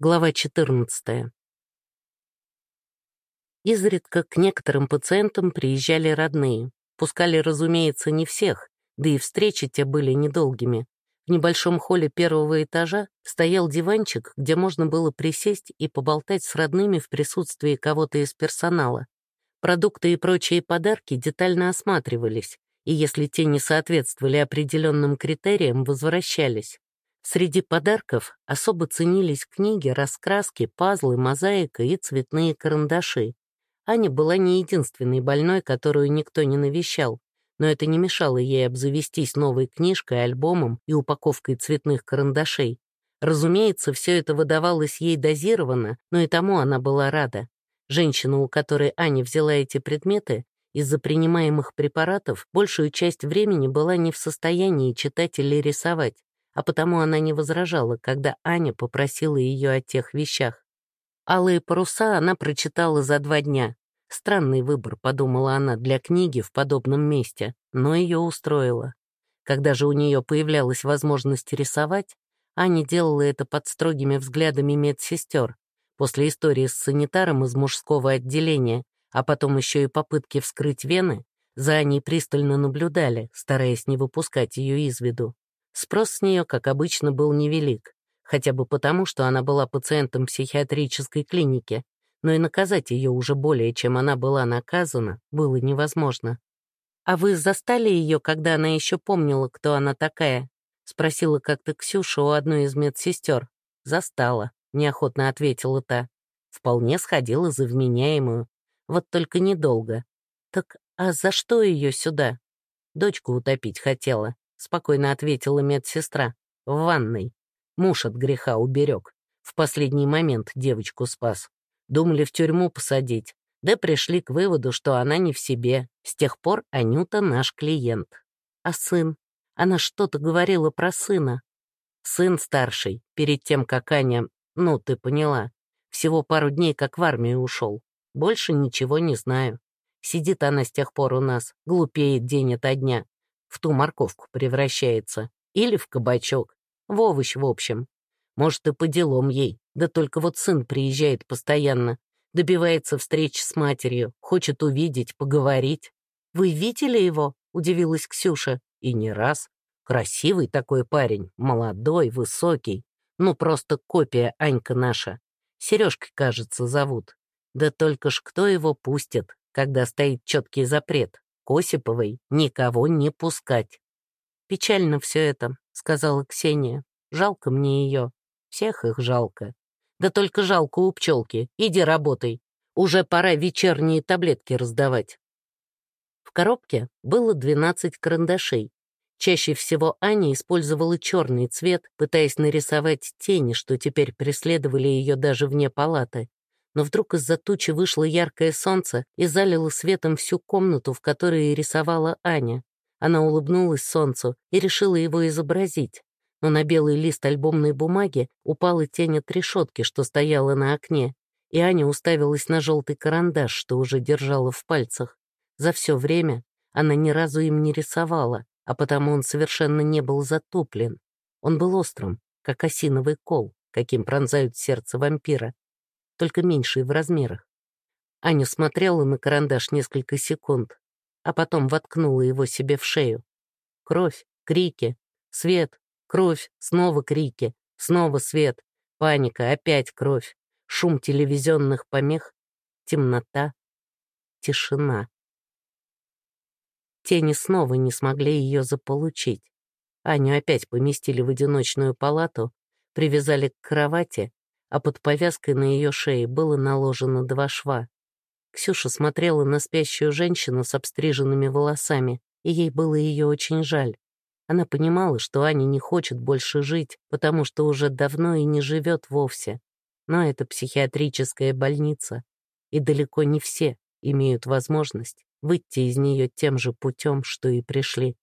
Глава 14. Изредка к некоторым пациентам приезжали родные. Пускали, разумеется, не всех, да и встречи те были недолгими. В небольшом холле первого этажа стоял диванчик, где можно было присесть и поболтать с родными в присутствии кого-то из персонала. Продукты и прочие подарки детально осматривались, и если те не соответствовали определенным критериям, возвращались. Среди подарков особо ценились книги, раскраски, пазлы, мозаика и цветные карандаши. Аня была не единственной больной, которую никто не навещал, но это не мешало ей обзавестись новой книжкой, альбомом и упаковкой цветных карандашей. Разумеется, все это выдавалось ей дозированно, но и тому она была рада. Женщина, у которой Аня взяла эти предметы, из-за принимаемых препаратов большую часть времени была не в состоянии читать или рисовать а потому она не возражала, когда Аня попросила ее о тех вещах. «Алые паруса» она прочитала за два дня. Странный выбор, подумала она, для книги в подобном месте, но ее устроило. Когда же у нее появлялась возможность рисовать, Аня делала это под строгими взглядами медсестер. После истории с санитаром из мужского отделения, а потом еще и попытки вскрыть вены, за Аней пристально наблюдали, стараясь не выпускать ее из виду. Спрос с нее, как обычно, был невелик, хотя бы потому, что она была пациентом психиатрической клиники, но и наказать ее уже более, чем она была наказана, было невозможно. «А вы застали ее, когда она еще помнила, кто она такая?» — спросила как-то Ксюша у одной из медсестер. «Застала», — неохотно ответила та. Вполне сходила за вменяемую. Вот только недолго. «Так а за что ее сюда?» Дочку утопить хотела. — спокойно ответила медсестра. «В ванной. Муж от греха уберег. В последний момент девочку спас. Думали в тюрьму посадить. Да пришли к выводу, что она не в себе. С тех пор Анюта наш клиент. А сын? Она что-то говорила про сына. Сын старший, перед тем, как Аня... Ну, ты поняла. Всего пару дней, как в армию ушел. Больше ничего не знаю. Сидит она с тех пор у нас, глупеет день ото дня в ту морковку превращается. Или в кабачок. В овощ, в общем. Может, и по делам ей. Да только вот сын приезжает постоянно. Добивается встреч с матерью. Хочет увидеть, поговорить. «Вы видели его?» — удивилась Ксюша. И не раз. Красивый такой парень. Молодой, высокий. Ну, просто копия Анька наша. Сережкой, кажется, зовут. Да только ж кто его пустит, когда стоит четкий запрет? К Осиповой никого не пускать. «Печально все это», — сказала Ксения. «Жалко мне ее. Всех их жалко. Да только жалко у пчелки. Иди работай. Уже пора вечерние таблетки раздавать». В коробке было 12 карандашей. Чаще всего Аня использовала черный цвет, пытаясь нарисовать тени, что теперь преследовали ее даже вне палаты но вдруг из-за тучи вышло яркое солнце и залило светом всю комнату, в которой рисовала Аня. Она улыбнулась солнцу и решила его изобразить, но на белый лист альбомной бумаги упала тень от решетки, что стояла на окне, и Аня уставилась на желтый карандаш, что уже держала в пальцах. За все время она ни разу им не рисовала, а потому он совершенно не был затоплен. Он был острым, как осиновый кол, каким пронзают сердце вампира, только меньшие в размерах. Аня смотрела на карандаш несколько секунд, а потом воткнула его себе в шею. Кровь, крики, свет, кровь, снова крики, снова свет, паника, опять кровь, шум телевизионных помех, темнота, тишина. Тени снова не смогли ее заполучить. Аню опять поместили в одиночную палату, привязали к кровати а под повязкой на ее шее было наложено два шва. Ксюша смотрела на спящую женщину с обстриженными волосами, и ей было ее очень жаль. Она понимала, что Аня не хочет больше жить, потому что уже давно и не живет вовсе. Но это психиатрическая больница, и далеко не все имеют возможность выйти из нее тем же путем, что и пришли.